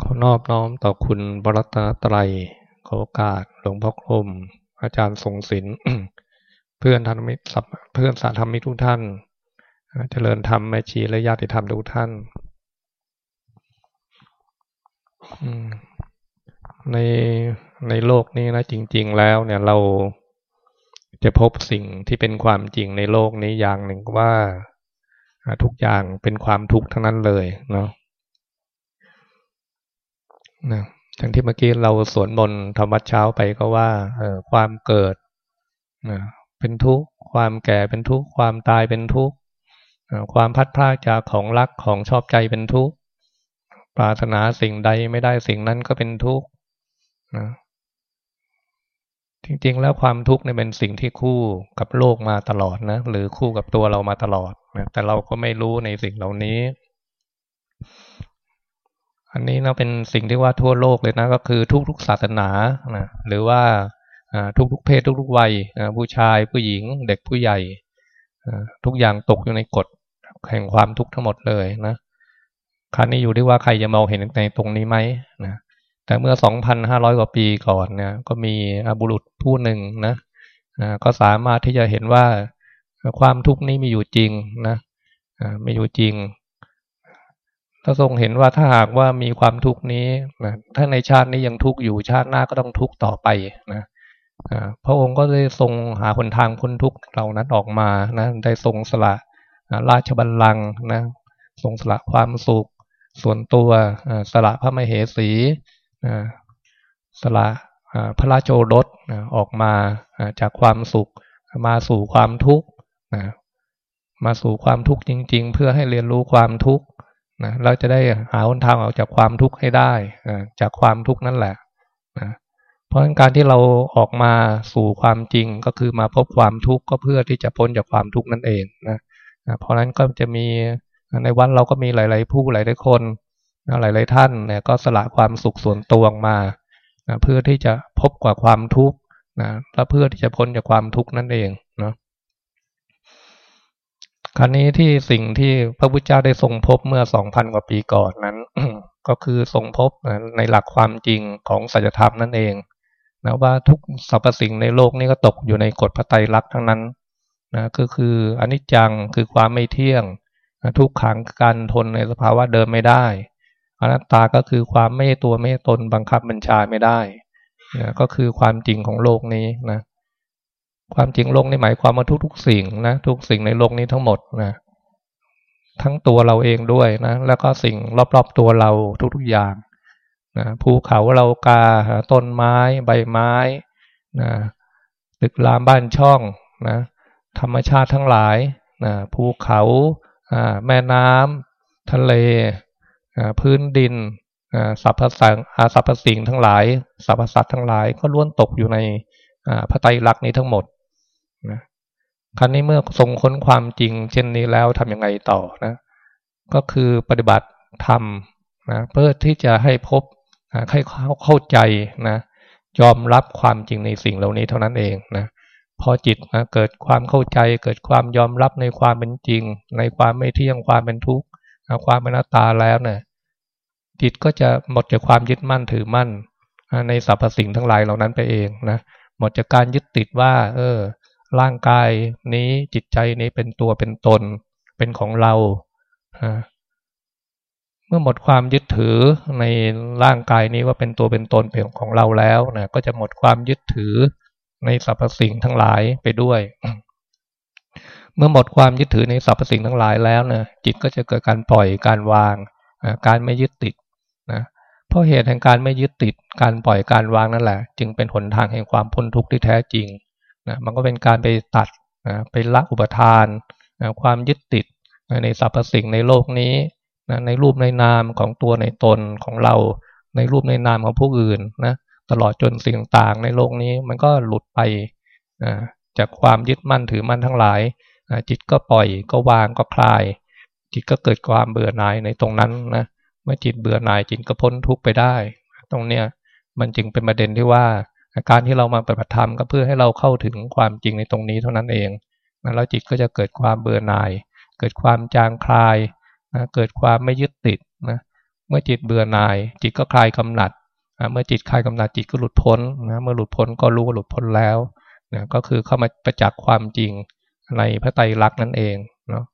ขอนอบน้อมต่อคุณบรัตนตรัยขอโอกาสหลวงพ่อคม อาจารย์ทรงศิลป์เพื่อนธรรมิตรเพื่อนสาธรรมิทุกท่านเจริญธรรมแม่ชีและญาติธรรมทุกท่านในในโลกนี้นะจริง ๆ แล้วเนี่ยเราจะพบสิ่งที่เป็นความจริงในโลกนี้อย่างหนึ่งว่าทุกอย่างเป็นความทุกข์ทั้งนั้นเลยเนาะ นะทั้งที่เมื่อกี้เราสวนมนธรรมวัดเช้าไปก็ว่า เออความเกิดนะเป็นทุกข์ความแก่เป็นทุกข์ความตายเป็นทุกข์ความพัดพลาดจากของรักของชอบใจเป็นทุกข์ปรารถนาสิ่งใดไม่ได้สิ่งนั้นก็เป็นทุกข์นะจริง ๆ แล้วความทุกข์เนี่ยเป็นสิ่งที่คู่กับโลกมาตลอดนะหรือคู่กับตัวเรามาตลอดนะแต่เราก็ไม่รู้ในสิ่งเหล่านี้ อันนี้นะเป็นสิ่งที่ว่าทั่วโลกเลยนะก็คือทุกๆศาสนานะหรือว่าทุกๆเพศทุกๆวัยผู้ชายผู้หญิงเด็กผู้ใหญ่ทุกอย่างตกอยู่ในกฎแห่งความทุกข์ทั้งหมดเลยนะคราวนี้อยู่ที่ว่าใครจะมองเห็นในตรงนี้ไหมนะแต่เมื่อ 2,500 กว่าปีก่อนเนี่ยก็มีอบุรุษผู้หนึ่งนะนะก็สามารถที่จะเห็นว่าความทุกข์นี้มีอยู่จริงนะมีอยู่จริง ถ้าทรงเห็นว่าถ้าหากว่ามีความทุกข์นี้นะถ้าในชาตินี้ยังทุกข์อยู่ชาติหน้าก็ต้องทุกข์ต่อไปนะพระองค์ก็ได้ทรงหาหนทางพ้นทุกข์เหล่านั้นออกมานะได้ทรงสละราชบัลลังก์นะทรงสละความสุข ส่วนตัวสละพระมเหสีสละพระราชโอรสออกมาจากความสุขมาสู่ความทุกข์มาสู่ความทุกข์จริง ๆ เพื่อให้เรียนรู้ความทุกข์ เราจะได้หาหนทางออกจากความทุกข์ให้ได้จากความทุกข์นั่นแหละเพราะการที่เราออกมาสู่ความจริงก็คือมาพบความทุกข์ก็เพื่อที่จะพ้นจากความทุกข์นั่นเองนะเพราะนั้นก็จะมีในวันเราก็มีหลาย ๆ ผู้หลายๆคนหลาย ๆ ท่านเนี่ยก็สละความสุขส่วนตัวมานะเพื่อที่จะพบกว่าความทุกข์นะและเพื่อที่จะพ้นจากความทุกข์นั่นเอง ครั้นี้ที่สิ่งที่พระพุทธเจ้าได้ทรงพบเมื่อสองพันกว่าปีก่อนนั้นก็คือทรงพบในหลักความจริงของสัจธรรมนั่นเองนะว่าทุกสรรพสิ่งในโลกนี้ก็ตกอยู่ในกฎพระไตรลักษณ์ทั้งนั้นนะก็คืออนิจจังคือความไม่เที่ยงทุกขังการทนในสภาวะเดิมไม่ได้อนัตตาก็คือความไม่ตัวไม่ตนบังคับบัญชาไม่ได้นะก็คือความจริงของโลกนี้นะ ความจริงโลกนี้หมายความว่าทุกๆสิ่งนะทุกสิ่งในโลกนี้ทั้งหมดนะทั้งตัวเราเองด้วยนะแล้วก็สิ่งรอบๆตัวเราทุกๆอย่างนะภูเขาเรากาต้นไม้ใบไม้นะตึกรามบ้านช่องนะธรรมชาติทั้งหลายนะภูเขาแม่น้ำทะเลพื้นดินสรรพสังสรรพสิ่งทั้งหลายสรรพสัตว์ทั้งหลายก็ล้วนตกอยู่ในพระไตรลักษณ์นี้ทั้งหมด ครั้นี้เมื่อทรงค้นความจริง เช่นนี้แล้วทํำยังไงต่อนะ ก็คือปฏิบัติธรรมนะเพื่อที่จะให้พบให้เข้าใจนะยอมรับความจริงในสิ่งเหล่านี้เท่านั้นเองนะพอจิตนะเกิดความเข้าใจ เกิดความยอมรับในความเป็นจริง ในความไม่เที่ยงความเป็นทุกข์ความเป็นหน้าตาแล้วเนี่ยจิตก็จะหมดจากความยึดมั่นถือมั่น ในสรรพสิ่งทั้งหลายเหล่านั้นไปเองนะหมดจากการยึดติดว่า เออ ร่างกายนี้จิตใจนี้เป็นตัวเป็นตน เป็นของเราเมื่อหมดความยึดถือในร่างกายนี้ว่าเป็นตัวเป็นตนเป็นของเราแล้วนะก็จะหมดความยึดถือในสรรพสิ่งทั้งหลายไปด้วย เมื่อหมดความยึดถือในสรรพสิ่งทั้งหลายแล้วนะจิตก็จะเกิดการปล่อยการวางการไม่ยึดติดนะเพราะเหตุแห่งการไม่ยึดติดการปล่อยการวางนั่นแหละ จึงเป็นหนทางแห่งความพ้นทุกข์ที่แท้จริง นะมันก็เป็นการไปตัดนะไปละอุปทานนะความยึดติดนะในสรรพสิ่งในโลกนี้นะในรูปในนามของตัวในตนของเรา ในรูปในนามของผู้อื่นนะตลอดจนสิ่งต่างในโลกนี้มันก็หลุดไปนะจากความยึดมั่นถือมั่นทั้งหลายนะจิตก็ปล่อยก็วางก็คลาย จิตก็เกิดความเบื่อหน่ายในตรงนั้นนะเมื่อจิตเบื่อหน่ายจิตก็พ้นทุกข์ไปได้ ตรงเนี้ยมันจึงเป็นประเด็นที่ว่า การที่เรามาปฏิบัติธรรมก็เพื่อให้เราเข้าถึงความจริงในตรงนี้เท่านั้นเองแล้วจิตก็จะเกิดความเบื่อหน่าย เกิดความจางคลายนะเกิดความไม่ยึดติดนะเมื่อจิตเบื่อหน่าย จิตก็คลายกำหนัดเมื่อจิตคลายกำหนัดจิตก็หลุดพ้นนะเมื่อหลุดพ้นก็รู้ว่าหลุดพ้นแล้วนะก็คือเข้ามาประจักษ์ความจริงในพระไตรลักษณ์นั่นเองเนาะ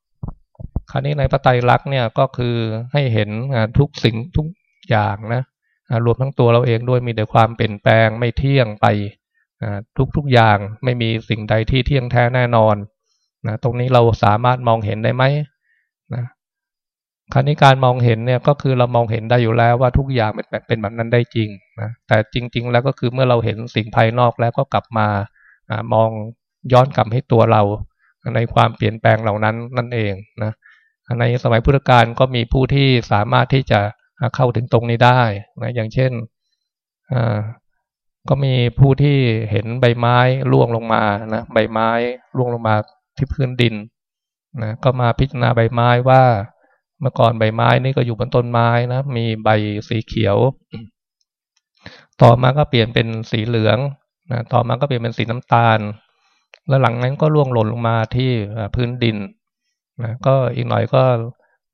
คราวนี้ในพระไตรลักษณ์เนี่ยก็คือให้เห็นทุกสิ่งทุกอย่างนะ รวมทั้งตัวเราเองด้วยมีแต่ความเปลี่ยนแปลงไม่เที่ยงไปทุกทุกอย่างไม่มีสิ่งใดที่เที่ยงแท้แน่นอนนะตรงนี้เราสามารถมองเห็นได้ไหมนะคราวนี้การมองเห็นเนี่ยก็คือเรามองเห็นได้อยู่แล้วว่าทุกอย่างเป็นแบบเป็นแบบนั้นได้จริงนะแต่จริง ๆ แล้วก็คือเมื่อเราเห็นสิ่งภายนอกแล้วก็กลับมามองย้อนกลับให้ตัวเรา ในความเปลี่ยนแปลงเหล่านั้นนั่นเองนะในสมัยพุทธกาลก็มีผู้ที่สามารถที่จะ เข้าถึงตรงนี้ได้นะอย่างเช่นก็มีผู้ที่เห็นใบไม้ร่วงลงมานะใบไม้ร่วงลงมาที่พื้นดินนะก็มาพิจารณาใบไม้ว่าเมื่อก่อนใบไม้นี่ก็อยู่บนต้นไม้นะมีใบสีเขียว ต่อมาก็เปลี่ยนเป็นสีเหลืองนะต่อมาก็เปลี่ยนเป็นสีน้ำตาล แล้วหลังนั้นก็ร่วงหล่นลงมาที่พื้นดินนะก็อีกหน่อยก็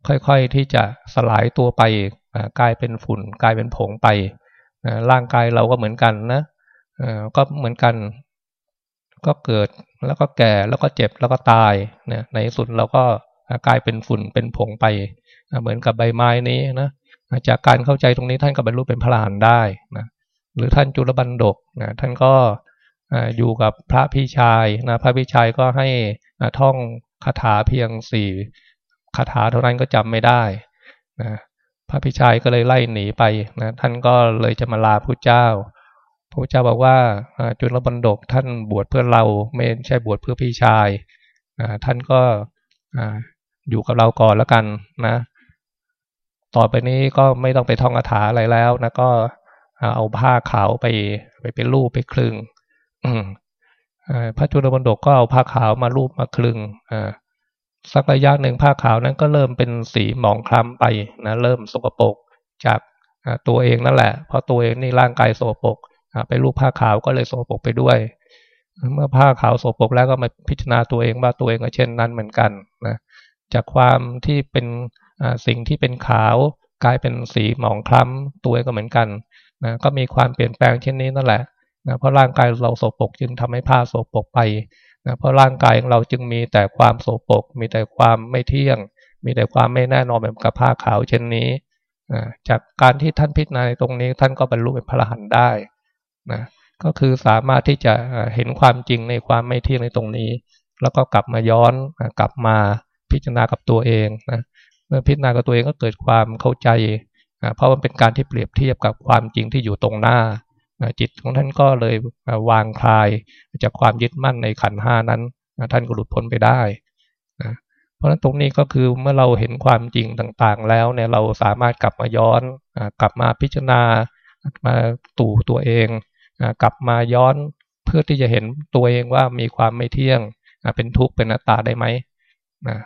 ค่อยๆที่จะสลายตัวไป กลายเป็นฝุ่นกลายเป็นผงไปร่างกายเราก็เหมือนกันนะก็เหมือนกัน ก็เกิดแล้วก็แก่แล้วก็เจ็บแล้วก็ตายนะในสุดเราก็กลายเป็นฝุ่นเป็นผงไป เหมือนกับใบไม้นี้นะจากการเข้าใจตรงนี้ท่านก็บรรลุเป็นพระอรหันต์ได้นะหรือท่านจุลบันดกนะท่านก็อยู่กับพระพี่ชายนะพระพี่ชายก็ให้ท่องคาถาเพียงสี่คาถาเท่านั้นก็จำไม่ได้นะ พระพี่ชายก็เลยไล่หนีไปนะท่านก็เลยจะมาลาพระเจ้าพระเจ้าบอกว่าจุลบันดกท่านบวชเพื่อเราไม่ใช่บวชเพื่อพี่ชายท่านก็อยู่กับเราก่อนแล้วกันนะ ต่อไปนี้ก็ไม่ต้องไปท่องคาถาอะไรแล้วนะก็เอาผ้าขาวไปไปเป็นรูปไปคลึงพระจุลบรรดกก็เอาผ้าขาวมารูปมาคลึง สักระยะหนึ่งผ้าขาวนั้นก็เริ่มเป็นสีหมองคล้ำไปนะเริ่มสกปรกจากตัวเองนั่นแหละ เพราะตัวเองนี่ร่างกายสกปรกไปรูปผ้าขาวก็เลยสกปรกไปด้วย เมื่อผ้าขาวสกปรกแล้วก็มาพิจารณาตัวเองว่าตัวเองก็เช่นนั้นเหมือนกันนะจากความที่เป็นสิ่งที่เป็นขาวกลายเป็นสีหมองคล้ำตัวก็เหมือนกันนะก็มีความเปลี่ยนแปลงเช่นนี้นั่นแหละนะเพราะร่างกายเราโสปกจึงทำให้ผ้าโสปกไป นะเพราะร่างกายของเราจึงมีแต่ความโสปกมีแต่ความไม่เที่ยง มีแต่ความไม่แน่นอนแบบกับผ้าขาวเช่นนี้นะจากการที่ท่านพิจารณาในตรงนี้ท่านก็บรรลุเป็นพระอรหันต์ได้นะก็คือสามารถที่จะเห็นความจริงในความไม่เที่ยงในตรงนี้ แล้วก็กลับมาย้อนกลับมาพิจารณากับตัวเองนะเมื่อพิจารณากับตัวเองก็เกิดความเข้าใจ เพราะมันเป็นการที่เปรียบเทียบกับความจริงที่อยู่ตรงหน้า จิตของท่านก็เลยวางคลายจากความยึดมั่นในขันห้านั้นท่านก็หลุดพ้นไปได้นะเพราะฉะนั้นตรงนี้ก็คือเมื่อเราเห็นความจริงต่างๆ แล้วเนี่ยเราสามารถกลับมาย้อนกลับมาพิจารณามาตู่ตัวเองกลับมาย้อนเพื่อที่จะเห็นตัวเองว่ามีความไม่เที่ยงเป็นทุกข์เป็นอนัตตาได้ไหมนะ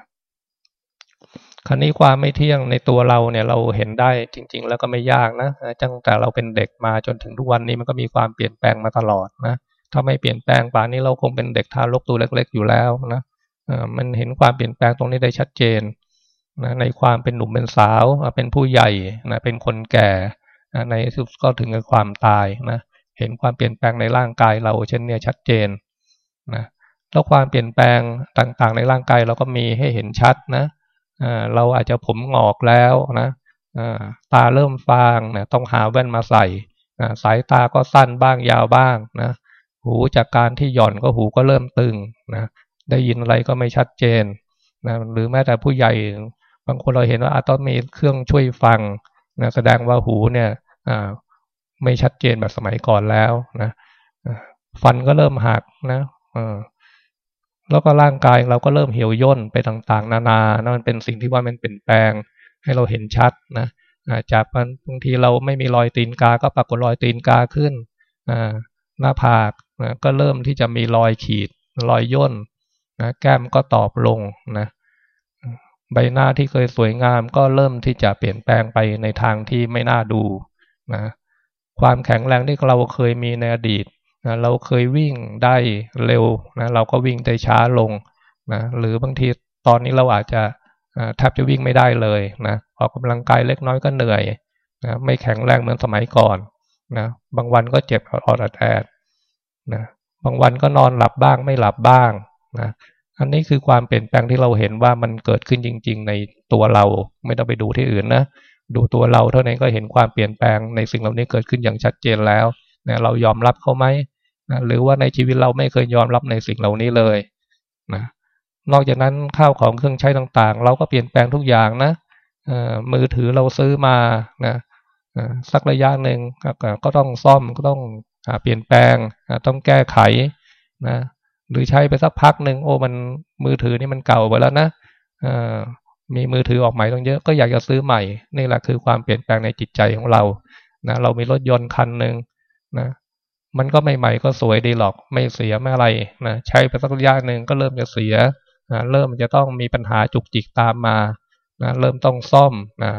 คราวนี้ความไม่เที่ยงในตัวเราเนี่ยเราเห็นได้จริง ๆ แล้วก็ไม่ยากนะตั้งแต่เราเป็นเด็กมาจนถึงทุกวันนี้มันก็มีความเปลี่ยนแปลงมาตลอดนะถ้าไม่เปลี่ยนแปลงป่านนี้เราคงเป็นเด็กทารกตัวเล็ก ๆ อยู่แล้วนะมันเห็นความเปลี่ยนแปลงตรงนี้ได้ชัดเจนนะในความเป็นหนุ่มเป็นสาวเป็นผู้ใหญ่นะเป็นคนแก่ในสุดก็ถึงกับความตายนะเห็นความเปลี่ยนแปลงในร่างกายเราเช่นเนี้ชัดเจนนะแล้วความเปลี่ยนแปลงต่างๆ ในร่างกายเราก็มีให้เห็นชัดนะ เราอาจจะผมงอกแล้วนะตาเริ่มฟางนะต้องหาแว่นมาใส่สายตาก็สั้นบ้างยาวบ้างนะหูจากการที่หย่อนก็หูก็เริ่มตึงนะได้ยินอะไรก็ไม่ชัดเจนนะหรือแม้แต่ผู้ใหญ่บางคนเราเห็นว่าอาจต้องมีเครื่องช่วยฟังนะแสดงว่าหูเนี่ยไม่ชัดเจนแบบสมัยก่อนแล้วนะฟันก็เริ่มหักนะ แล้วก็ร่างกายเราก็เริ่มเหี่ยวย่นไปต่างๆ นานานะมันเป็นสิ่งที่ว่ามันเปลี่ยนแปลงให้เราเห็นชัดนะจากบางทีเราไม่มีรอยตีนกา ก็ปรากฏรอยตีนกาขึ้นหน้าผากนะก็เริ่มที่จะมีรอยขีดรอยย่นนะแก้มก็ตอบลงนะใบหน้าที่เคยสวยงามก็เริ่มที่จะเปลี่ยนแปลงไปในทางที่ไม่น่าดูนะความแข็งแรงที่เราเคยมีในอดีต นะเราเคยวิ่งได้เร็วนะเราก็วิ่งได้ช้าลงนะหรือบางทีตอนนี้เราอาจจะแทบจะวิ่งไม่ได้เลยนะออกกำลังกายเล็กน้อยก็เหนื่อยนะไม่แข็งแรงเหมือนสมัยก่อนนะบางวันก็เจ็บออดแอดนะบางวันก็นอนหลับบ้างไม่หลับบ้างนะอันนี้คือความเปลี่ยนแปลงที่เราเห็นว่ามันเกิดขึ้นจริง ๆ ในตัวเราไม่ต้องไปดูที่อื่นนะดูตัวเราเท่านั้นก็เห็นความเปลี่ยนแปลงในสิ่งเหล่านี้เกิดขึ้นอย่างชัดเจนแล้วนะเรายอมรับเขาไหม นะหรือว่าในชีวิตเราไม่เคยยอมรับในสิ่งเหล่านี้เลยนะนอกจากนั้นข้าวของเครื่องใช้ต่างๆ เราก็เปลี่ยนแปลงทุกอย่างนะมือถือเราซื้อมานะสักระยะหนึ่งก็ต้องซ่อมก็ต้องเปลี่ยนแปลงต้องแก้ไขนะหรือใช้ไปสักพักหนึ่งโอ้มันมือถือนี่มันเก่าไปแล้วนะมีมือถือออกใหม่ต้องเยอะก็อยากจะซื้อใหม่นี่แหละคือความเปลี่ยนแปลงในจิตใจของเรานะเรามีรถยนต์คันหนึ่งนะ มันก็ใหม่ๆก็สวยดีหรอกไม่เสียไม่อะไรนะใช้ไปสักระยะหนึ่งก็เริ่มจะเสียนะเริ่มจะต้องมีปัญหาจุกจิกตามมานะเริ่มต้องซ่อมนะ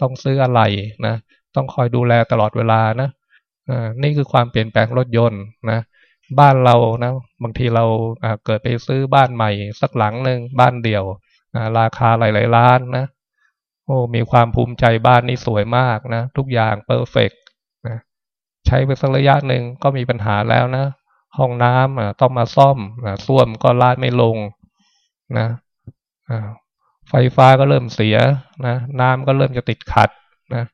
ต้องซื้ออะไรนะต้องคอยดูแลตลอดเวลานะนี่คือความเปลี่ยนแปลงรถยนต์นะบ้านเรานะบางทีเราเกิดไปซื้อบ้านใหม่ สักหลังหนึ่งบ้านเดี่ยวราคาหลายๆล้านนะโอ้มีความภูมิใจบ้านนี้สวยมากนะทุกอย่างเพอร์เฟกนะ ใช้ไปสักระยะหนึ่งก็มีปัญหาแล้วนะ ห้องน้ำต้องมาซ่อมนะส้วมก็ลาดไม่ลงนะไฟฟ้าก็เริ่มเสียนะน้ำก็เริ่มจะติดขัดนะ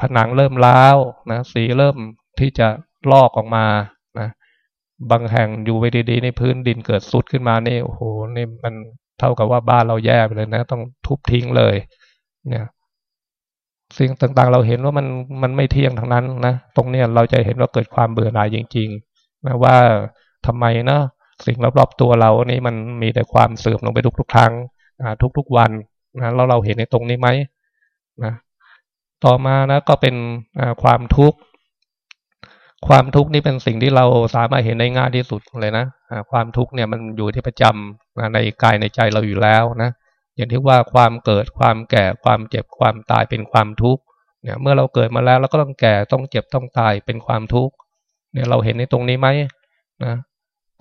ผนังเริ่มล้าวนะสีเริ่มที่จะลอกออกมานะบางแห่งอยู่ไปดีๆในพื้นดินเกิดสุดขึ้นมานี่โอ้โหนี่มันเท่ากับว่าบ้านเราแย่ไปเลยนะ ต้องทุบทิ้งเลย เนี่ย สิ่งต่างๆ เราเห็นว่ามันมันไม่เที่ยงทั้งนั้นนะตรงเนี้ยเราจะเห็นว่าเกิดความเบื่อหน่ายจริงๆนะว่าทำไมนะสิ่งรอบๆตัวเรานี่มันมีแต่ความเสื่อมลงไปทุกๆครั้งทุกๆวันนะแล้วเราเห็นในตรงนี้ไหมนะต่อมานะก็เป็นความทุกข์ความทุกข์นี่เป็นสิ่งที่เราสามารถเห็นได้ง่ายที่สุดเลยนะความทุกข์เนี่ยมันอยู่ที่ประจำในกายในใจเราอยู่แล้วนะ อย่างที่ว่าความเกิดความแก่ความเจ็บความตายเป็นความทุกข์เนี่ยเมื่อเราเกิดมาแล้วเราก็ต้องแก่ต้องเจ็บต้องตายเป็นความทุกข์เนี่ยเราเห็นในตรงนี้ไหมนะ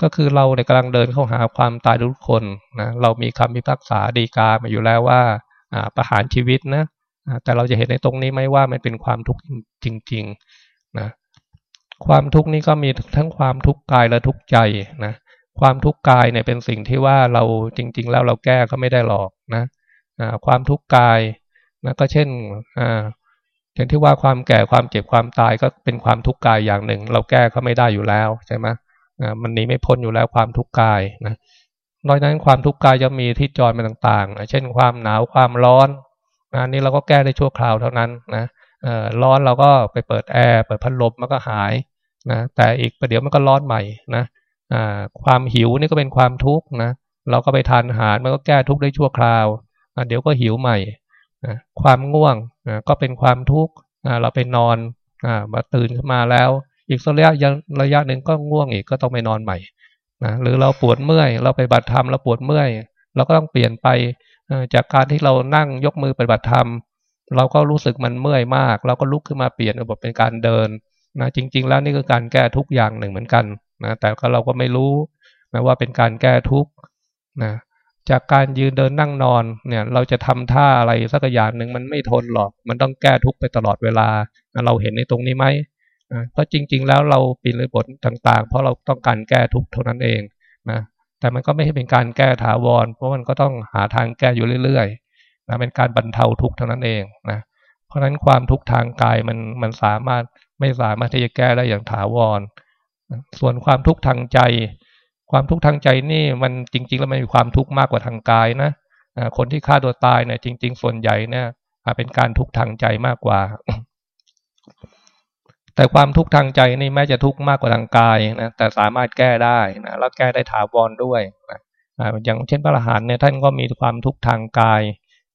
ก็คือเราในกำลังเดินเข้าหาความตายทุกคนนะเรามีคำพิพากษาดีกามาอยู่แล้วว่าประหารชีวิตนะแต่เราจะเห็นในตรงนี้ไหมว่ามันเป็นความทุกข์จริงๆนะความทุกข์นี้ก็มีทั้งความทุกข์กายและทุกข์ใจนะ ความทุกข์กายเนี่ยเป็นสิ่งที่ว่าเราจริง ๆ แล้วเราแก้ก็ไม่ได้หรอกนะความทุกข์กายนะก็เช่นอย่างที่ว่าความแก่ความเจ็บความตายก็เป็นความทุกข์กายอย่างหนึ่ง เราแก้ก็ไม่ได้อยู่แล้วใช่ไหมมันหนีไม่พ้นอยู่แล้วความทุกข์กายนะนอกจากนั้นความทุกข์กายจะมีที่จอยมาต่างๆ เช่นความหนาวความร้อนนะนี่เราก็แก้ได้ชั่วคราวเท่านั้นนะร้อนเราก็ไปเปิดแอร์เปิดพัดลมมันก็หายนะแต่อีกประเดี๋ยวมันก็ร้อนใหม่นะ ความหิวนี่ก็เป็นความทุกข์นะเราก็ไปทานอาหารมันก็แก้ทุกข์ได้ชั่วคราวเดี๋ยวก็หิวใหม่ความง่วงก็เป็นความทุกข์เราไปนอนมาตื่นขึ้นมาแล้ว อีกสักระยะระยะหนึ่งก็ง่วงอีกก็ต้องไปนอนใหม่นะหรือเราปวดเมื่อย เราไปบัตรธรรมเราปวดเมื่อย เราก็ต้องเปลี่ยนไปจากการที่เรานั่งยกมือปฏิบัติธรรม เราก็รู้สึกมันเมื่อยมาก เราก็ลุกขึ้นมาเปลี่ยนระบบเป็นการเดินนะจริง ๆ แล้วนี่คือการแก้ทุกอย่างหนึ่งเหมือนกัน นะแต่ก็เราก็ไม่รู้นะว่าเป็นการแก้ทุกข์นะจากการยืนเดินนั่งนอนเนี่ย เราจะทำท่าอะไรสักอย่างหนึ่งมันไม่ทนหรอก มันต้องแก้ทุกข์ไปตลอดเวลานะเราเห็นในตรงนี้ไหมนะเพราะจริง ๆ แล้วเราปีนเลยบทต่าง ๆ เพราะเราต้องการแก้ทุกข์เท่านั้นเองนะแต่มันก็ไม่ใช่เป็นการแก้ถาวร เพราะมันก็ต้องหาทางแก้อยู่เรื่อยๆนะเป็นการบรรเทาทุกข์เท่านั้นเองนะเพราะฉะนั้นความทุกข์ทางกายมันมันสามารถไม่สามารถที่จะแก้ได้อย่างถาวร ส่วนความทุกข์ทางใจ ความทุกข์ทางใจนี่มันจริง ๆ แล้วมันมีความทุกข์มากกว่าทางกายนะคนที่ฆ่าตัวตายเนี่ยจริง ๆ ส่วนใหญ่เนี่ยเป็นการทุกข์ทางใจมากกว่า แต่ความทุกข์ทางใจนี่แม้จะทุกข์มากกว่าทางกายนะแต่สามารถแก้ได้นะแล้วแก้ได้ถาวรด้วยนะอย่างเช่นพระอรหันต์เนี่ยท่านก็มีความทุกข์ทางกาย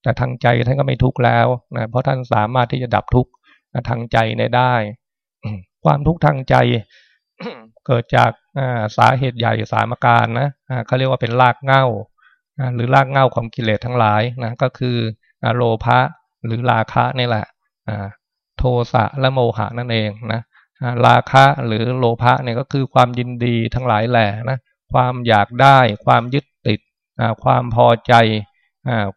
แต่ทางใจท่านก็ไม่ทุกข์แล้วนะเพราะท่านสามารถที่จะดับทุกข์ทางใจได้ ความทุกข์ทางใจ เกิดจากสาเหตุใหญ่สามการนะเขาเรียกว่าเป็นรากเง้าหรือรากเง้าของกิเลสทั้งหลายนะก็คือโลภะหรือราคะนี่แหละโทสะและโมหะนั่นเองนะราคะหรือโลภะเนี่ยก็คือความยินดีทั้งหลายแหละนะความอยากได้ความยึดติดความพอใจ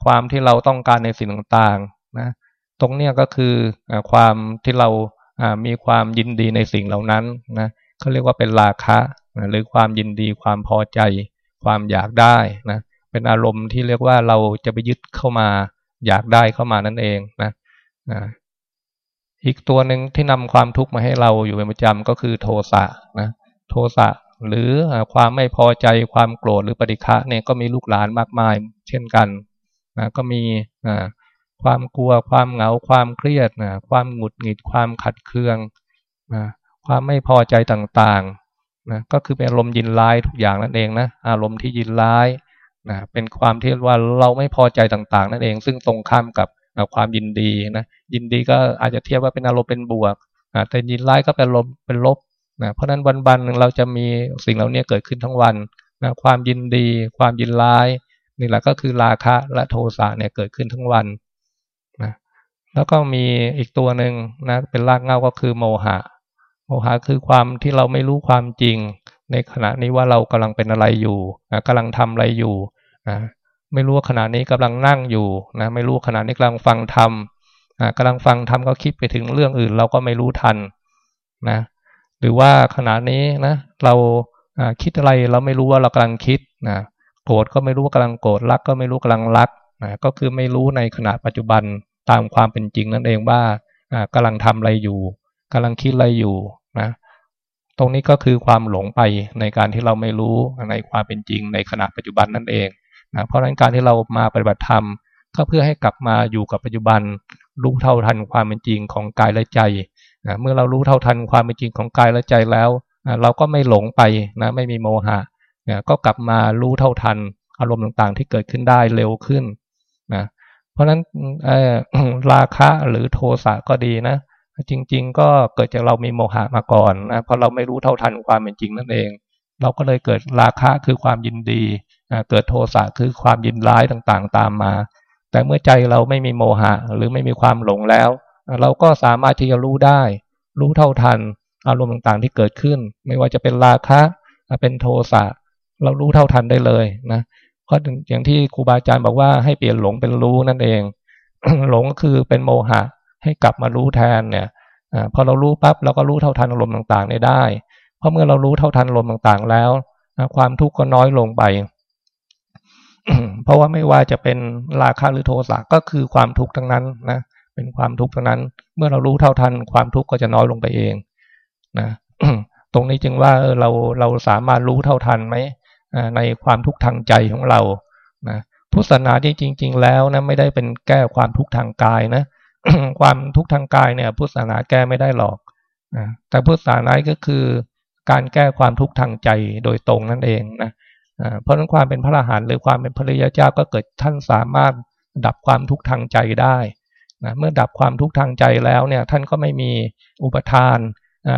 ความที่เราต้องการในสิ่งต่างๆนะตรงเนี้ยก็คือความที่เรามีความยินดีในสิ่งเหล่านั้นนะ เขาเรียกว่าเป็นราคะนะหรือความยินดีความพอใจ ความอยากได้นะเป็นอารมณ์ที่เรียกว่าเราจะไปยึดเข้ามา อยากได้เข้ามานั่นเองนะนะอีกตัวหนึ่งที่นำความทุกข์มาให้เราอยู่เป็นประจำก็คือโทสะนะโทสะหรือความไม่พอใจความโกรธหรือปฏิฆะเนี่ยก็มีลูกหลานมากมาย เช่นกันนะก็มีความกลัวความเหงาความเครียดนะความหงุดหงิดความขัดเคืองนะ ความไม่พอใจต่างๆนะก็คือเป็นอารมณ์ยินร้ายทุกอย่างนั่นเองนะอารมณ์ที่ยินร้ายนะเป็นความที่ว่าเราไม่พอใจต่างๆ นั่นเอง ซึ่งตรงข้ามกับความยินดีนะยินดีก็อาจจะเทียบว่าเป็นอารมณ์เป็นบวกแต่ยินร้ายก็เป็นลมเป็นลบนะเพราะนั้นวันๆหนึ่งเราจะมีสิ่งเหล่านี้เกิดขึ้นทั้งวันนะความยินดี ความยินร้ายนี่แหละก็คือราคะและโทสะเนี่ยเกิดขึ้นทั้งวันนะแล้วก็มีอีกตัวหนึ่งนะเป็นรากเงาก็คือโมหะ โมหะคือความที่เราไม่รู้ความจริง ในขณะนี้ว่าเรากำลังเป็นอะไรอยู่นะกำลังทำอะไรอยู่นะไม่รู้ว่าขณะนี้กำลังนั่งอยู่นะไม่รู้ขณะนี้กำลังฟังธรรมกำลังฟังธรรมก็คิดไปถึงเรื่องอื่น เราก็ไม่รู้ทันนะหรือว่าขณะนี้นะเราคิดอะไรเราไม่รู้ว่าเรากำลังคิดนะโกรธก็ไม่รู้ว่ากำลังโกรธรักก็ไม่รู้กำลังรักนะก็คือไม่รู้ในขณะปัจจุบันตามความเป็นจริงนั่นเองว่ากำลังทำอะไรอยู่กำลังคิดอะไรอยู่ นะตรงนี้ก็คือความหลงไปในการที่เราไม่รู้ในความเป็นจริงในขณะปัจจุบันนั่นเองนะเพราะฉะนั้นการที่เรามาปฏิบัติธรรม ก็เพื่อให้กลับมาอยู่กับปัจจุบันรู้เท่าทันความเป็นจริงของกายและใจนะเมื่อเรารู้เท่าทันความเป็นจริงของกายและใจแล้วนะเราก็ไม่หลงไปนะไม่มีโมหะนะก็กลับมารู้เท่าทัน อารมณ์ต่างๆ ที่เกิดขึ้นได้เร็วขึ้นนะเพราะฉะนั้นราคะหรือโทสะก็ดีนะ จริง ๆ ก็เกิดจากเรามีโมหะมาก่อนนะเพราะเราไม่รู้เท่าทันความเป็นจริงนั่นเอง เราก็เลยเกิดราคะคือความยินดีเกิดโทสะคือความยินร้ายต่างๆ ตามมา แต่เมื่อใจเราไม่มีโมหะหรือไม่มีความหลงแล้ว เราก็สามารถที่จะรู้ได้ รู้เท่าทัน อารมณ์ต่างๆ ที่เกิดขึ้น ไม่ว่าจะเป็นราคะเป็นโทสะเรารู้เท่าทันได้เลยนะเพราะอย่างที่ครูบาอาจารย์บอกว่าให้เปลี่ยนหลงเป็นรู้นั่นเอง หลงก็คือเป็นโมหะ ให้กลับมารู้แทนเนี่ยอพอเรารู้ปั๊บเราก็รู้เท่าทันอารมณ์ต่างๆได้ เพราะเมื่อเรารู้เท่าทันอารมณ์ต่างๆ แล้วความทุกข์ก็น้อยลงไป เพราะว่าไม่ว่าจะเป็นราคะหรือโทสะก็คือความทุกข์ทั้งนั้นนะเป็นความทุกข์ทั้งนั้น เมื่อเรารู้เท่าทันความทุกข์ก็จะน้อยลงไปเองนะตรงนี้จึงว่าเราเราสามารถรู้เท่าทันไหมในความทุกข์ทางใจของเรานะพุทธศาสนาที่จริง ๆ แล้วนะไม่ได้เป็นแก้ความทุกข์ทางกายนะ ความทุกข์ทางกายเนี่ยพุทธศาสนาแก้ไม่ได้หรอกนะแต่พุทธศาสนาก็คือการแก้ความทุกข์ทางใจโดยตรงนั่นเองนะเพราะนั้นความเป็นพระอรหันต์หรือความเป็นพระริยเจ้าก็เกิดท่านสามารถดับความทุกข์ทางใจได้นะเมื่อดับความทุกข์ทางใจแล้วเนี่ยท่านก็ไม่มีอุปทาน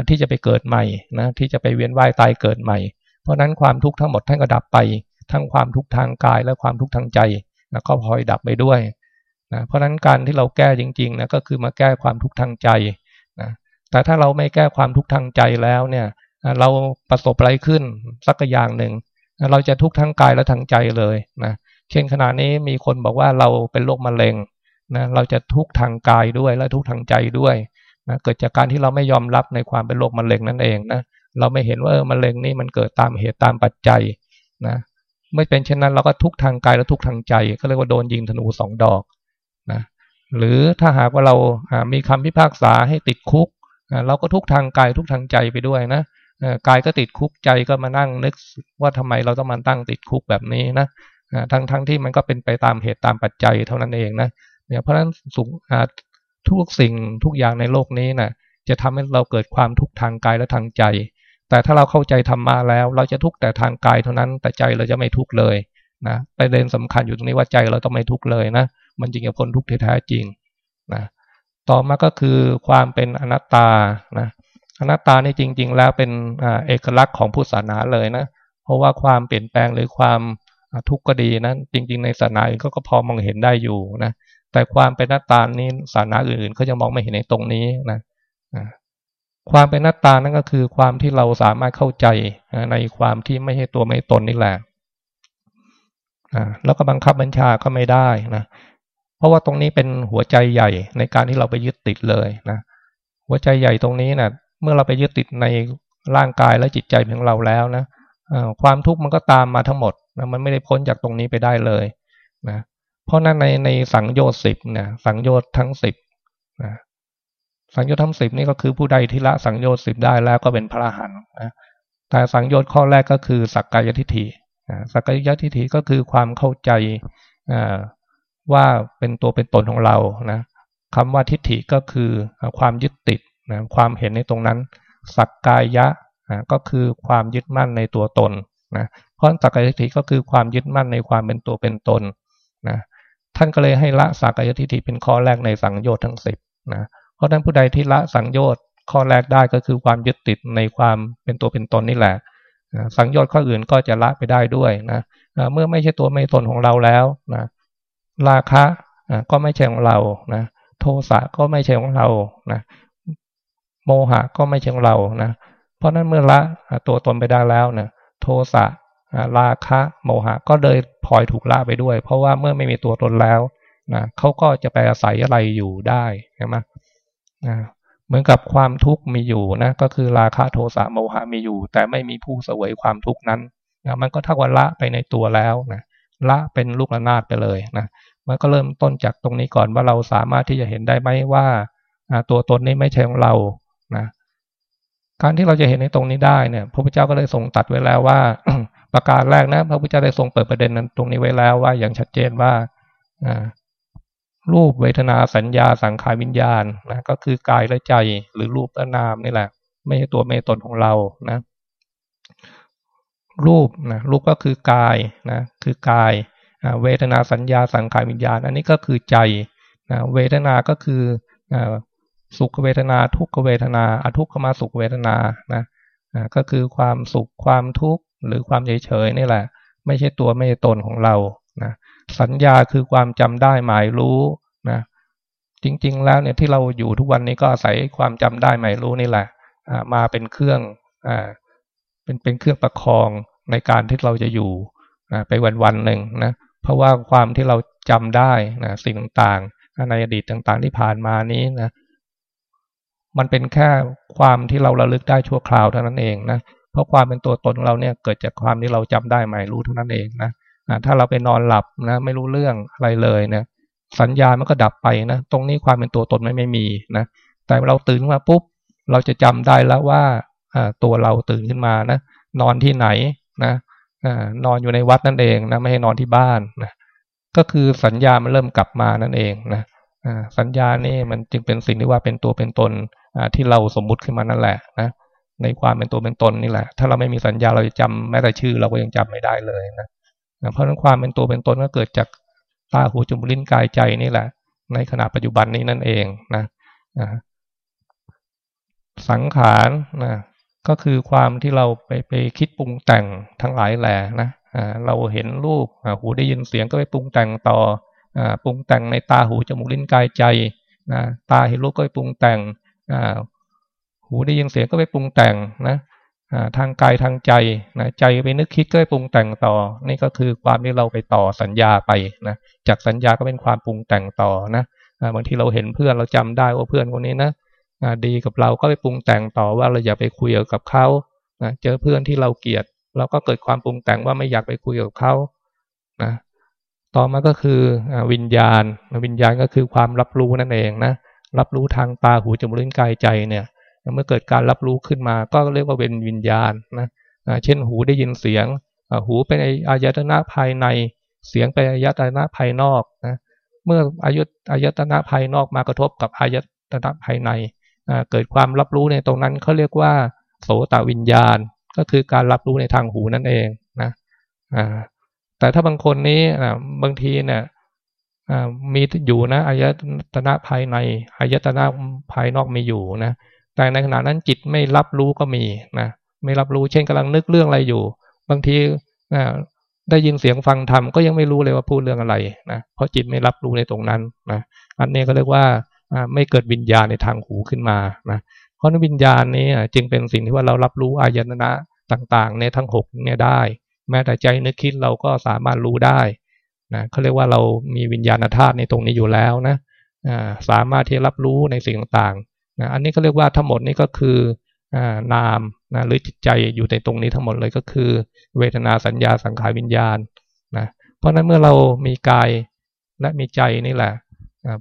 ที่จะไปเกิดใหม่นะที่จะไปเวียนว่ายตายเกิดใหม่ เพราะนั้นความทุกข์ทั้งหมดท่านก็ดับไป ทั้งความทุกข์ทางกายและความทุกข์ทางใจนะก็พลอยดับไปด้วย นะเพราะนั้นการที่เราแก้จริงๆนะก็คือมาแก้ความทุกข์ทางใจนะแต่ถ้าเราไม่แก้ความทุกข์ทางใจแล้วเนี่ยเราประสบอะไรขึ้นสักอย่างหนึ่ง เราจะทุกข์ทั้งกายและทั้งใจเลยนะเช่นขณะนี้มีคนบอกว่าเราเป็นโรคมะเร็งนะเราจะทุกข์ทางกายด้วยและทุกข์ทางใจด้วยนะเกิดจากการที่เราไม่ยอมรับในความเป็นโรคมะเร็งนั่นเองนะเราไม่เห็นว่าเออมะเร็งนี่มันเกิดตามเหตุตามปัจจัยนะไม่เป็นเช่นนั้นเราก็ทุกทางกายและทุกทางใจ ก็เรียกว่าโดนยิงธนูสองดอก นะหรือถ้าหากว่าเรามีคำพิพากษาให้ติดคุก เราก็ทุกทางกายทุกทางใจไปด้วยนะกายก็ติดคุกใจก็มานั่งนึกว่าทำไมเราต้องมาตั้งติดคุกแบบนี้นะทั้งทั้งที่มันก็เป็นไปตามเหตุตามปัจจัยเท่านั้นเองนะเนี่ยเพราะฉะนั้นสุทุกสิ่งทุกอย่างในโลกนี้นะ่ะจะทำให้เราเกิดความทุกข์ทางกายและทางใจ แต่ถ้าเราเข้าใจธรรมะแล้ว เราจะทุกข์แต่ทางกายเท่านั้นแต่ใจเราจะไม่ทุกข์เลยนะประเด็นสำคัญอยู่ตรงนี้ว่าใจเราต้องไม่ทุกข์เลยนะ มันจึงจะพ้นทุกข์แท้จริงนะต่อมาก็คือความเป็นอนัตตานะอนัตตานี่จริง ๆ แล้วเป็นเอกลักษณ์ของพุทธศาสนาเลยนะเพราะว่าความเปลี่ยนแปลงหรือความทุกข์ก็ดีนะจริง ๆ ในศาสนาอื่นก็พอมองเห็นได้อยู่นะแต่ความเป็นนัตตานี้ศาสนาอื่นๆเขาจะมองไม่เห็นในตรงนี้นะความเป็นนัตตานั่นก็คือความที่เราสามารถเข้าใจในความที่ไม่ใช่ตัวไม่ตนนี่แหละนะแล้วก็บังคับบัญชาก็ไม่ได้นะ เพราะว่าตรงนี้เป็นหัวใจใหญ่ในการที่เราไปยึดติดเลยนะ หัวใจใหญ่ตรงนี้นะเมื่อเราไปยึดติดในร่างกายและจิตใจของเราแล้วนะความทุกข์มันก็ตามมาทั้งหมดนะมันไม่ได้พ้นจากตรงนี้ไปได้เลยนะเพราะนั้นในในสังโยชน์สิบเนี่ยสังโยชน์ทั้งสิบนะสังโยชน์ทั้งสิบนี่ก็คือผู้ใดที่ละสังโยชน์สิบได้แล้วก็เป็นพระอรหันต์นะแต่สังโยชน์ข้อแรกก็คือสักกายทิฏฐิสักกายทิฏฐิก็คือความเข้าใจ ว่าเป็นตัวเป็นตนของเรานะคำว่าทิฏฐิก็คือความยึดติดนะความเห็นในตรงนั้น สักกายะก็คือความยึดมั่นในตัวตนนะเพราะสักกายทิฏฐิก็คือความยึดมั่นในความเป็นตัวเป็นตนนะท่านก็เลยให้ละสักกายทิฏฐิเป็นข้อแรกในสังโยชน์ทั้งสิบนะเพราะนั้นผู้ใดที่ละสังโยชน์ข้อแรกได้ก็คือความยึดติดในความเป็นตัวเป็นตนนี่แหละสังโยชน์ข้ออื่นก็จะละไปได้ด้วยนะเมื่อไม่ใช่ตัวไม่ตนของเราแล้วนะ ราคะก็ไม่ใช่ของเรานะโทสะก็ไม่ใช่ของเรานะโมหะก็ไม่ใช่ของเรานะเพราะนั้นเมื่อละตัวตนไปได้แล้วนะโทสะราคะโมหะก็เลยพลอยถูกละไปด้วย เพราะว่าเมื่อไม่มีตัวตนแล้วนะเขาก็จะไปอาศัยอะไรอยู่ได้ใช่ไหมนะเหมือนกับความทุกข์มีอยู่นะก็คือราคะโทสะโมหะมีอยู่ แต่ไม่มีผู้เสวยความทุกข์นั้นนะมันก็เท่ากับละไปในตัวแล้วนะละเป็นลูกระนาดไปเลยนะ มันก็เริ่มต้นจากตรงนี้ก่อนว่าเราสามารถที่จะเห็นได้ไหมว่าตัวตนนี้ไม่ใช่ของเรานะการที่เราจะเห็นในตรงนี้ได้เนี่ย พระพุทธเจ้าก็เลยทรงตัดไว้แล้วว่า ประการแรกนะ พระพุทธเจ้าได้ทรงเปิดประเด็นนั้นตรงนี้ไว้แล้วว่าอย่างชัดเจนว่ารูปเวทนาสัญญาสังขารวิญญาณนะก็คือกายและใจหรือรูปและนามนี่แหละ ไม่ใช่ตัวไม่ตนของเรานะ รูปนะรูปก็คือกายนะคือกาย เวทนาสัญญาสังขารวิญญาณ อันนี้ก็คือใจนะเวทนาก็คือสุขเวทนา ทุกขเวทนาอทุกขมาสุขเวทนานะก็คือความสุขความทุกข์หรือความเฉยเฉยนี่แหละ ไม่ใช่ตัวไม่ใช่ตนของเรานะสัญญาคือความจำได้หมายรู้นะจริง ๆ แล้วเนี่ยที่เราอยู่ทุกวันนี้ก็อาศัยความจำได้หมายรู้นี่แหละมาเป็นเครื่องอเป็นเป็นเครื่องประคองในการที่เราจะอยู่ไปวันวันหนึ่งนะ เพราะว่าความที่เราจำได้นะสิ่งต่างๆ ในอดีตต่างๆ ที่ผ่านมานี้นะ มันเป็นแค่ความที่เราระลึกได้ชั่วคราวเท่านั้นเองนะเพราะความเป็นตัวตนเราเนี่ยเกิดจากความที่เราจำได้หมายรู้เท่านั้นเองนะถ้าเราไปนอนหลับนะ ไม่รู้เรื่องอะไรเลยนะสัญญามันก็ดับไปนะตรงนี้ความเป็นตัวตนไม่ไม่มีนะแต่เราตื่นมาปุ๊บ เราจะจำได้แล้วว่าตัวเราตื่นขึ้นมานะนอนที่ไหนนะ นอนอยู่ในวัดนั่นเองนะไม่ให้นอนที่บ้านนะก็คือสัญญามันเริ่มกลับมานั่นเองนะสัญญานี่มันจึงเป็นสิ่งที่ว่าเป็นตัวเป็นตนที่เราสมมุติขึ้นมานั่นแหละนะในความเป็นตัวเป็นตนนี่แหละ ถ้าเราไม่มีสัญญาเราจะจำแม้แต่ชื่อ เราก็ยังจำไม่ได้เลยนะเพราะนั้นความเป็นตัวเป็นตนก็เกิดจากตาหูจมูกลิ้นกายใจนี่แหละ ในขณะปัจจุบันนี้นั่นเองนะสังขารนะ ก็คือความที่เราไปไปคิดปรุงแต่งทั้งหลายแหล่นะเราเห็นรูปหูได้ยินเสียงก็ไปปรุงแต่งต่อปรุงแต่งในตาหูจมูกลิ้นกายใจนะตาเห็นรูปก็ไปปรุงแต่งหูได้ยินเสียงก็ไปปรุงแต่งนะทางกายทางใจนะใจไปนึกคิดก็ไปปรุงแต่งต่อ นี่ก็คือความที่เราไปต่อสัญญาไปนะจากสัญญาก็เป็นความปรุงแต่งต่อนะบางทีเราเห็นเพื่อนเราจำได้ว่าเพื่อนคนนี้นะ ดีกับเราก็ไปปรุงแต่งต่อว่าเราอย่าไปคุยกับเขานะเจอเพื่อนที่เราเกลียด เราก็เกิดความปรุงแต่งว่าไม่อยากไปคุยกับเขานะต่อมาก็คือวิญญาณ วิญญาณก็คือความรับรู้นั่นเองนะรับรู้ทางตาหูจมูกลิ้นกายใจเนี่ยเมื่อเกิดการรับรู้ขึ้นมา ก็เรียกว่าเป็นวิญญาณนะเช่นหูได้ยินเสียง หูเป็นอายตนะภายใน เสียงเป็นอายตนะภายนอกนะเมื่ออายุอายตนะภายนอกมากระทบกับอายตนะภายใน เกิดความรับรู้ในตรงนั้นเขาเรียกว่า โสตวิญญาณ ก็คือการรับรู้ในทางหูนั่นเองนะแต่ถ้าบางคนนี้บางทีเนี่ยมีอยู่นะอายตนะภายในอายตนะภายนอกมีอยู่นะแต่ในขณะนั้นจิตไม่รับรู้ก็มีนะไม่รับรู้เช่นกำลังนึกเรื่องอะไรอยู่ บางทีได้ยินเสียงฟังธรรมก็ยังไม่รู้เลยว่าพูดเรื่องอะไรนะเพราะจิตไม่รับรู้ในตรงนั้นนะอันนี้ก็เรียกว่า ไม่เกิดวิญญาณในทางหูขึ้นมานะเพราะนวิญญาณนี้จึงเป็นสิ่งที่ว่าเรารับรู้อายตนะต่างๆ ในทั้งหกเนี่ยได้ แม้แต่ใจนึกคิดเราก็สามารถรู้ได้นะเขาเรียกว่าเรามีวิญญาณธาตุในตรงนี้อยู่แล้วนะสามารถที่รับรู้ในสิ่งต่างๆนะอันนี้ก็เรียกว่าทั้งหมดนี้ก็คือนามนะหรือจิตใจอยู่ในตรงนี้ทั้งหมดเลยก็คือ เวทนาสัญญาสังขารวิญญาณนะเพราะนั้นเมื่อเรามีกายและมีใจนี่แหละ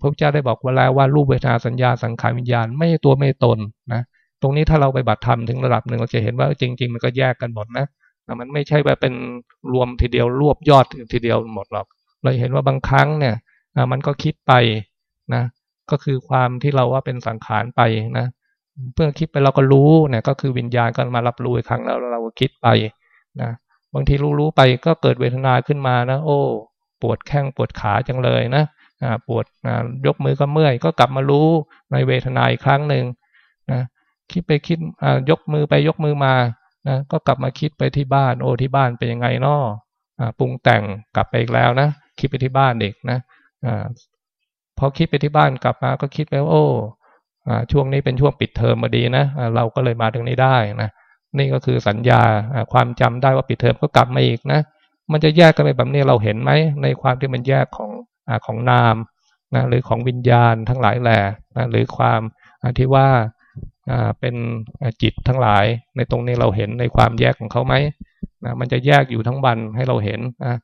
พระพุทธเจ้าได้บอกว่าแล้วว่ารูปเวทนาสัญญาสังขารวิญญาณไม่ตัวไม่ตนนะตรงนี้ถ้าเราไปบัตรธรรมถึงระดับหนึ่งเราจะเห็นว่าจริง ๆ มันก็แยกกันหมดนะมันไม่ใช่แบบเป็นรวมทีเดียวรวบยอดทีเดียวหมดหรอก เราเห็นว่าบางครั้งเนี่ยมันก็คิดไปนะก็คือความที่เราว่าเป็นสังขารไปนะเพื่อคิดไปเราก็รู้เนี่ยก็คือวิญญาณก็มารับรู้อีกครั้งแล้วเราก็คิดไปนะบางทีรู้รู้ไปก็เกิดเวทนาขึ้นมานะ โอ้ ปวดแข้งปวดขาจังเลยนะ ปวดยกมือก็เมื่อย ก็กลับมารู้ในเวทนาอีกครั้งหนึ่งนะคิดไปคิดยกมือไปยกมือมานะก็กลับมาคิดไปที่บ้าน โอ้ที่บ้านเป็นยังไงนาะปรุงแต่งกลับไปอีกแล้วนะคิดไปที่บ้านเด็กนะพอคิดไปที่บ้านกลับมาก็คิดไปว่าโอ้ช่วงนี้เป็นช่วงปิดเทอมมาดีนะเราก็เลยมาตรงนี้ได้นะนี่ก็คือสัญญาความจำได้ว่าปิดเทอมก็กลับมาอีกนะมันจะแยกกันไปแบบนี้เราเห็นไหมในความที่มันแยกของ ของนามนะหรือของวิญญาณทั้งหลายแหล่นะหรือความที่ว่าเป็นจิตทั้งหลาย ในตรงนี้เราเห็นในความแยกของเขาไหมนะมันจะแยกอยู่ทั้งวันให้เราเห็นนะ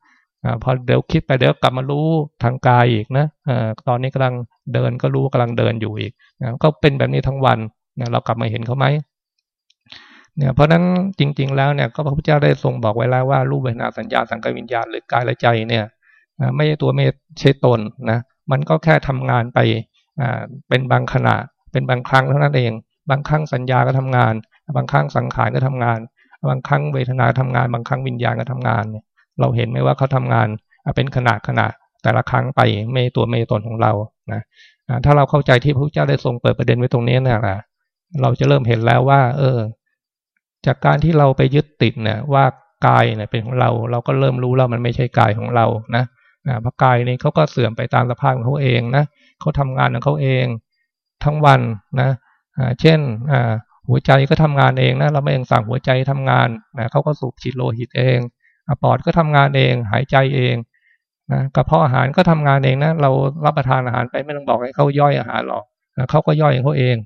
พอเดี๋ยวคิดไปเดี๋ยวกลับมารู้ทางกายอีกนะตอนนี้กำลังเดินก็รู้กำลังเดินอยู่อีกนะก็เป็นแบบนี้ทั้งวันนะเรากลับมาเห็นเขาไหมเนี่ยเพราะนั้นจริง ๆ แล้วเนี่ยก็พระพุทธเจ้าได้ทรงบอกไว้แล้วว่ารูปเวทนาสัญญาสังกาวิญญาณหรือกายและใจเนี่ย ไม่ใช่ตัวไม่ใช่ตนนะมันก็แค่ทำงานไปเป็นบางขณะ เป็นบางครั้งเท่านั้นเอง บางครั้งสัญญาก็ทำงาน บางครั้งสังขารก็ทำงาน บางครั้งเวทนาทำงาน บางครั้งวิญญาณก็ทำงาน เราเห็นไหมว่าเขาทำงานเป็นขณะขณะแต่ละครั้งไปไม่ตัวไม่ตนของเรานะถ้าเราเข้าใจที่พระเจ้าได้ทรงเปิดประเด็นไว้ตรงนี้นี่ยนะเราจะเริ่มเห็นแล้วว่า เออ จากการที่เราไปยึดติดเนี่ยว่ากายเนี่ยเป็นของเรา เราก็เริ่มรู้แล้วมันไม่ใช่กายของเรานะ เพระกายนี้เขาก็เสื่อมไปตามสภาพของเขาเองนะเขาทำงานของเขาเองทั้งวันนะเช่นหัวใจก็ทำงานเองนะเราไม่เองสั่งหัวใจทำงานนะเขาก็สูบฉีดโลหิตเองปอดก็ทำงานเอง หายใจเองนะกระเพาะอาหารก็ทำงานเองนะเรารับประทานอาหารไปไม่ต้องบอกให้เขาย่อยอาหารหรอกนะเขาก็ย่อยเขาเอง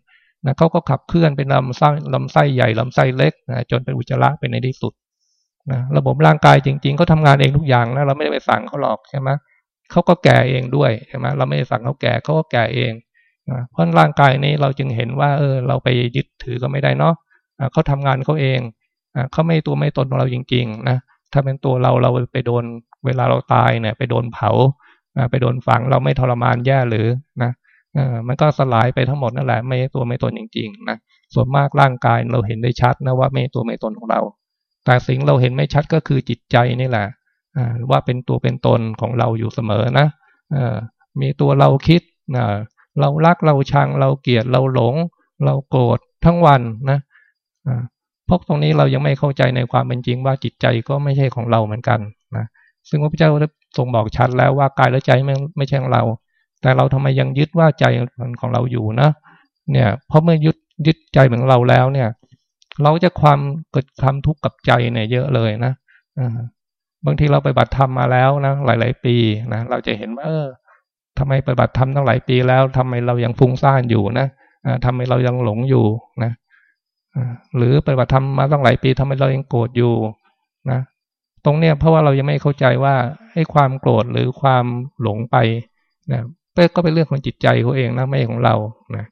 นะเขาก็ขับเคลื่อนเป็นลำไส้ลำไส้ใหญ่ลำไส้เล็กนะจนเป็นอุจจาระเป็นในที่สุด นะระบบร่างกายจริงๆเขาทางานเองทุกอย่างนะเราไม่ได้ไปสั่งเขาหรอกใช่ไหมเขาก็แก่เองด้วยใช่ไหมเราไม่ได้สั่งเขาแก่เขาก็แก่เองนะเพราะร่างกายนี้เราจึงเห็นว่า เออ เราไปยึดถือก็ไม่ได้เนาะเขาทำงานเขาเองเขาไม่ตัวไม่ตนของเราจริงๆนะถ้าเป็นตัวเราเราไปโดนเวลาเราตายเนี่ย ไปโดนเผาไปโดนฝังเราไม่ทรมานแย่หรือนะมันก็สลายไปทั้งหมดนั่นแหละ ไม่ตัวไม่ตนจริง ๆ นะส่วนมากร่างกายเราเห็นได้ชัดนะว่าไม่ตัวไม่ตนของเรา แต่สิ่งเราเห็นไม่ชัดก็คือจิตใจนี่แหละว่าเป็นตัวเป็นตนของเราอยู่เสมอนะมีตัวเราคิดเรารักเราชังเราเกลียดเราหลง เราโกรธทั้งวันนะพราะตรงนี้เรายังไม่เข้าใจในความเป็นจริงว่าจิตใจก็ไม่ใช่ของเราเหมือนกันนะซึ่งพระพุทธเจ้าทรงบอกชัดแล้วว่ากายและใจไม่ไม่ใช่ของเรา แต่เราทำไมยังยึดว่าใจของเราอยู่นะเนี่ยเพราะเมื่อยึดยึดใจเหมือนเราแล้วเนี่ย เราจะความเกิดความทุกข์กับใจเนี่ยเยอะเลยนะบางทีเราไปบัติธรรมมาแล้วนะหลาย ๆ ปีนะเราจะเห็นว่าเออทำไมไปบัติธรรมตั้งหลายปีแล้วทำไมเรายังฟุ้งซ่านอยู่นะทำไมเรายังหลงอยู่นะหรือไปบัติธรรมมาตั้งหลายปีทำไมเรายังโกรธอยู่นะตรงเนี้ยเพราะว่าเรายังไม่เข้าใจว่าให้ความโกรธหรือความหลงไปนะก็เป็นเรื่องของจิตใจเขาเองนะไม่ของเรานะ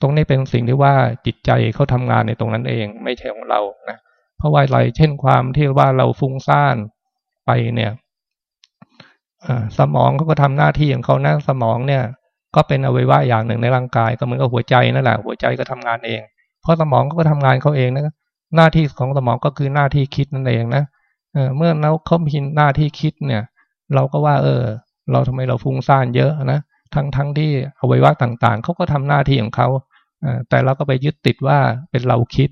ตรงนี้เป็นสิ่งที่ว่าจิตใจเขาทำงานในตรงนั้นเอง ไม่ใช่ของเรานะเพราะว่าอะไรเช่นความที่ว่าเราฟุ้งซ่านไปเนี่ยสมองเขาก็ทำหน้าที่ของเขานะสมองเนี่ย ก็เป็นอวัยวะอย่างหนึ่งในร่างกายก็เหมือนกับหัวใจนั่นแหละหัวใจก็ทำงานเอง เพราะสมองก็ทำงานเขาเองนะหน้าที่ของสมองก็คือหน้าที่คิดนั่นเองนะเมื่อเราเขามีหน้าที่คิดเนี่ย เราก็ว่า เออ เราทำไมเราฟุ้งซ่านเยอะนะ ทั้งทั้งที่อวัยวะต่างๆเขาก็ทำหน้าที่ของเขาแต่เราก็ไปยึดติดว่าเป็นเราคิด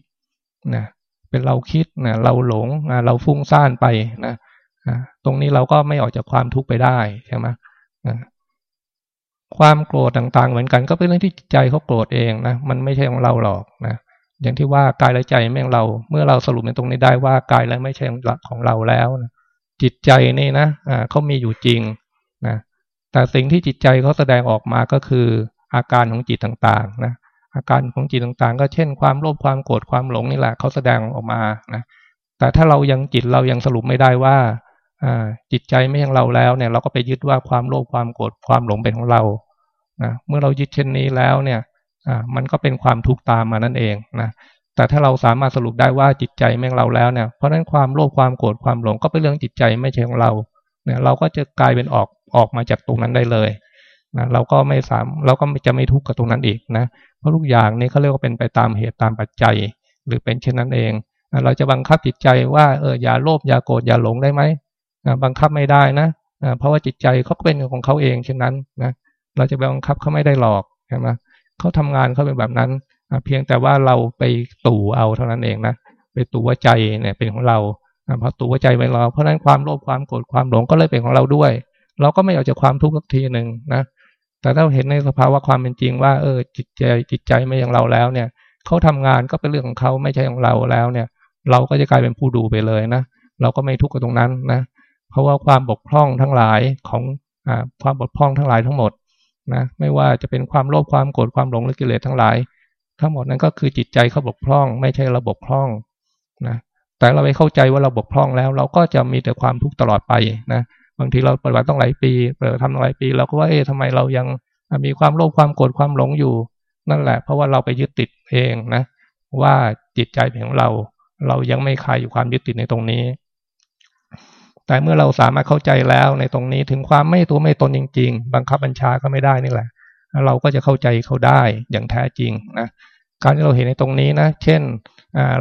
นะเป็นเราคิดนะเราหลงนะเราฟุ้งซ่านไปนะตรงนี้เราก็ไม่ออกจากความทุกข์ไปได้ใช่ไหมความโกรธต่างๆ เหมือนกันก็เป็นเรื่องที่ใจเขาโกรธเองนะมันไม่ใช่ของเราหรอกนะอย่างที่ว่ากายและใจไม่ของเรา เมื่อเราสรุปในตรงนี้ได้ว่ากายและไม่ใช่ของเราแล้วนะจิตใจนี่นะเขามีอยู่จริง แต่สิ่งที่จิตใจเขาแสดงออกมาก็คืออาการของจิตต่างๆนะอาการของจิตต่างๆ ก็เช่นความโลภความโกรธความหลงนี่แหละเขาแสดงออกมานะแต่ถ้าเรายังจิตเรายังสรุปไม่ได้ว่าจิตใจไม่ใช่เราแล้วเนี่ย เราก็ไปยึดว่าความโลภความโกรธความหลงเป็นของเรานะเมื่อเรายึดเช่นนี้แล้วเนี่ยมันก็เป็นความทุกข์ตามมานั่นเองนะแต่ถ้าเราสามารถสรุปได้ว่าจิตใจไม่ของเราแล้วเนี่ยเพราะฉะนั้นความโลภความโกรธความหลงก็เป็นเรื่องจิตใจไม่ใช่ของเราเนี่ยเราก็จะกลายเป็นออก ออกมาจากตรงนั้นได้เลยนะเราก็ไม่สามเราก็จะไม่ทุกข์กับตรงนั้นอีกนะเพราะทุกอย่างนี้เขาเรียกว่าเป็นไปตามเหตุตามปัจจัย หรือเป็นเช่นนั้นเองเราจะบังคับจิตใจว่าเอออย่าโลภอย่าโกรธอย่าหลงได้ไหมบังคับไม่ได้นะเพราะว่าจิตใจเขาเป็นของเขาเองเช่นนั้นนะเราจะไปบังคับเขาไม่ได้หลอกใช่ไหมเขาทำงานเขาเป็นแบบนั้นเพียงแต่ว่าเราไปตู่เอาเท่านั้นเองนะไปตู่ว่าใจเนี่ยเป็นของเราพอตู่ว่าใจเป็นเรา เพราะนั้นความโลภความโกรธความหลงก็เลยเป็นของเราด้วย เราก็ไม่เอาจากความทุกข์สักทีหนึ่งนะแต่ถ้าเห็นในสภาวะความเป็นจริงว่าเออจิตใจจิตใจไม่อย่างเราแล้วเนี่ยเขาทำงานก็เป็นเรื่องของเขาไม่ใช่ของเราแล้วเนี่ย เราก็จะกลายเป็นผู้ดูไปเลยนะเราก็ไม่ทุกข์กับตรงนั้นนะเพราะว่าความบกพร่องทั้งหลายของอความบกพร่องทั้งหลายทั้งหมดนะไม่ว่าจะเป็นความโลภความโกรธความหลงหรือกิเลสทั้งหลาย ทั้งหมดนั้นก็คือจิตใจเขาบกพร่อง ไม่ใช่เราบกพร่องนะแต่เราไปเข้าใจว่าเราบกพร่องแล้ว เราก็จะมีแต่ความทุกข์ตลอดไปนะ บางทีเราปฏิบัติต้องหลายปีเปิดทำหลายปีเราก็ว่าเอ๊ะทำไมเรายังมีความโลภความโกรธความหลงอยู่ นั่นแหละ เพราะว่าเราไปยึดติดเองนะ ว่าจิตใจของเรา เรายังไม่คลายอยู่ความยึดติดในตรงนี้ แต่เมื่อเราสามารถเข้าใจแล้วในตรงนี้ถึงความไม่ตัวไม่ตนจริง ๆ บังคับบัญชาก็ไม่ได้นี่แหละ เราก็จะเข้าใจเขาได้อย่างแท้จริงนะการที่เราเห็นในตรงนี้นะ เช่น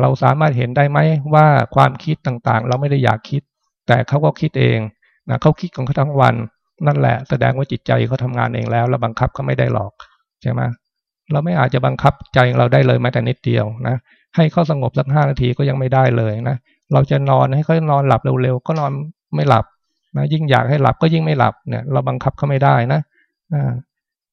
เราสามารถเห็นได้ไหมว่าความคิดต่างๆ เราไม่ได้อยากคิด แต่เขาก็คิดเอง นะเขาคิดของเขาทั้งวัน นั่นแหละ แสดงว่าจิตใจเขาทางานเองแล้วเราบังคับเขาไม่ได้หรอกใช่ไหมเราไม่อาจจะบังคับใจเราได้เลยแม้แต่นิดเดียวนะให้เขาสงบสักห้านาทีก็ยังไม่ได้เลยนะเราจะนอนให้เขานอนหลับเร็วๆก็นอนไม่หลับนะยิ่งอยากให้หลับก็ยิ่งไม่หลับเนี่ย เราบังคับเขาไม่ได้นะ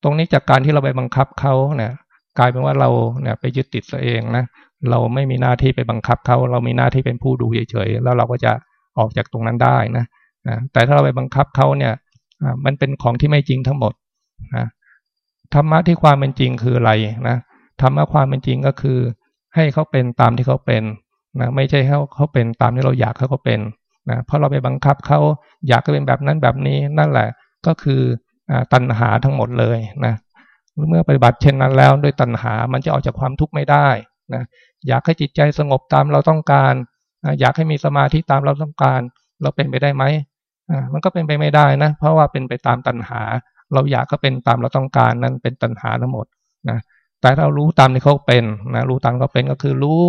ตรงนี้จากการที่เราไปบังคับเขาเนี่ยกลายเป็นว่าเราเนี่ยไปยึดติดตัวเองนะเราไม่มีหน้าที่ไปบังคับเขาเรามีหน้าที่เป็นผู้ดูเฉยๆแล้วเราก็จะออกจากตรงนั้นได้นะ นะแต่ถ้าเราไปบังคับเขาเนี่ยมันเป็นของที่ไม่จริงทั้งหมดนะธรรมะที่ความเป็นจริงคืออะไรนะธรรมะความเป็นจริงก็คือ ให้เขาเป็นตามที่เขาเป็นนะไม่ใช่ให้เขาเป็นตามที่เราอยากให้เขาเป็นนะเพราะเราไปบังคับเขาอยากให้เป็นแบบนั้นแบบนี้นั่นแหละก็คือตัณหาทั้งหมดเลยนะเมื่อปฏิบัติเช่นนั้นแล้วด้วยตัณหามันจะออกจากความทุกข์ไม่ได้นะอยากให้จิตใจสงบตามเราต้องการนะอยากให้มีสมาธิตามเราต้องการ เราเป็นไปได้ไหม มันก็เป็นไปไม่ได้นะ เพราะว่าเป็นไปตามตัณหา เราอยากก็เป็นตามเราต้องการนั้นเป็นตัณหาทั้งหมดนะแต่เรารู้ตามที่เขาเป็นนะรู้ตามเขาเป็นก็คือรู้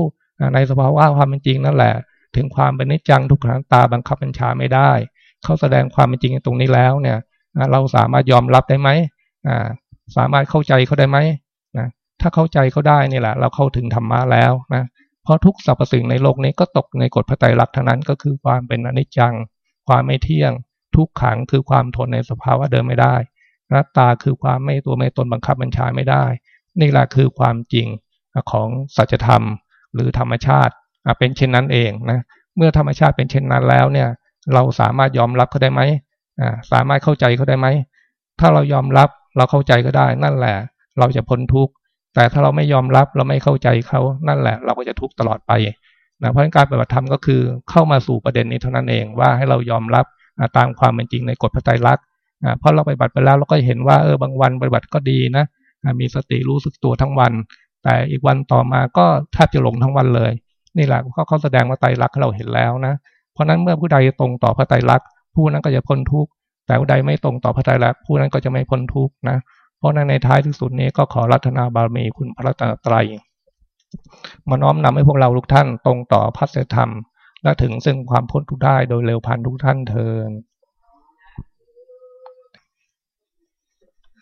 ในสภาวะความเป็นจริงนั่นแหละ ถึงความเป็นนิจจังทุกขังตาบังคับบัญชาไม่ได้เขาแสดงความเป็นจริงตรงนี้แล้วเนี่ยเราสามารถยอมรับได้ไหมสามารถเข้าใจเขาได้ไหมนะถ้าเข้าใจเขาได้นี่แหละ เราเข้าถึงธรรมะแล้วนะเพราะทุกสรรพสิ่งในโลกนี้ก็ตกในกฎพระไตรลักษณ์ทั้งนั้นก็คือความเป็นอนิจจัง ความไม่เที่ยง ทุกขังคือความทนในสภาวะเดิมไม่ได้นัตตาคือความไม่ตัวไม่ตนบังคับบัญชาไม่ได้ นี่แหละคือความจริงของสัจธรรมหรือธรรมชาติเป็นเช่นนั้นเองนะเมื่อธรรมชาติเป็นเช่นนั้นแล้วเนี่ย เราสามารถยอมรับเขาได้ไหมสามารถเข้าใจเขาได้ไหมถ้าเรายอมรับเราเข้าใจก็ได้ นั่นแหละ เราจะพ้นทุกข์แต่ถ้าเราไม่ยอมรับเราไม่เข้าใจเขานั่นแหละ เราก็จะทุกข์ตลอดไป นะเพราะการปฏิบัติธรรมก็คือเข้ามาสู่ประเด็นนี้เท่านั้นเองว่าให้เรายอมรับตามความเป็นจริงในกฎพระไตรลักษณ์เพราะเราปฏิบัติไปแล้วเราก็เห็นว่าเออบางวันปฏิบัติก็ดีนะมีสติรู้สึกตัวทั้งวัน แต่อีกวันต่อมาก็แทบจะหลงทั้งวันเลย นี่แหละเขาเขาแสดงว่าไตรลักษณ์เราเห็นแล้วนะ เพราะนั้นเมื่อผู้ใดตรงต่อพระไตรลักษณ์ผู้นั้นก็จะพ้นทุกข์แต่ผู้ใดไม่ตรงต่อพระไตรลักษณ์ผู้นั้นก็จะไม่พ้นทุกข์นะ เพราะนั้นในท้ายที่สุดนี้ก็ขอรัตนาบารมีคุณพระรัตนตรัย มาน้อมนำให้พวกเราทุกท่านตรงต่อพัฒธรรม และถึงซึ่งความพ้นทุกข์ได้โดยเร็วพันทุกท่านเทิน